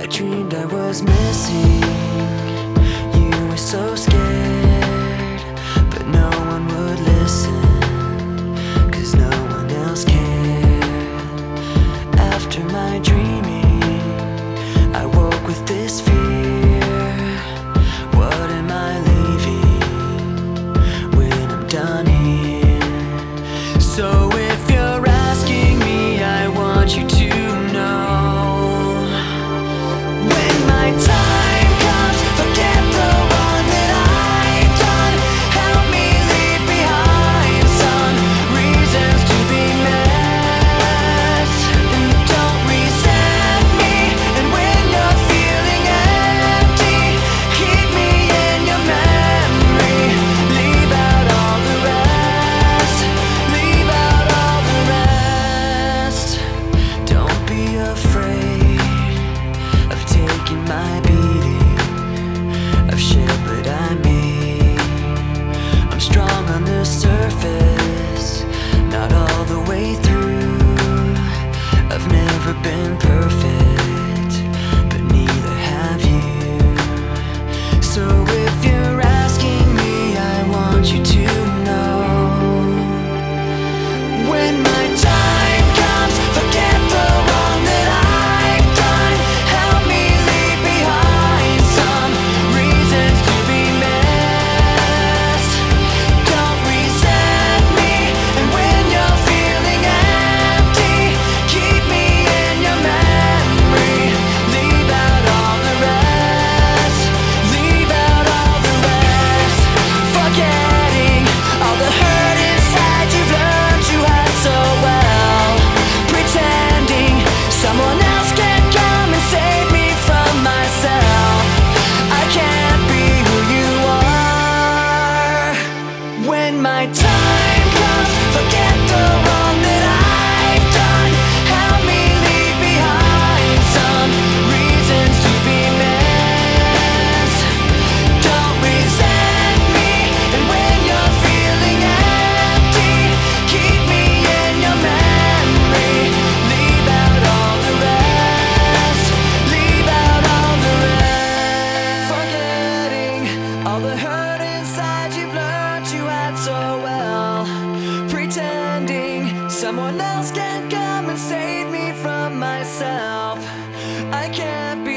I dreamed I was missing. You were so scared, but no one would listen. Cause no one else cared. After my dreaming, I woke with this fear. What am I leaving when I'm done here? So if you're asking me, I want you to. in my. time comes, forget the pretending someone else can't come and save me from myself. I can't be.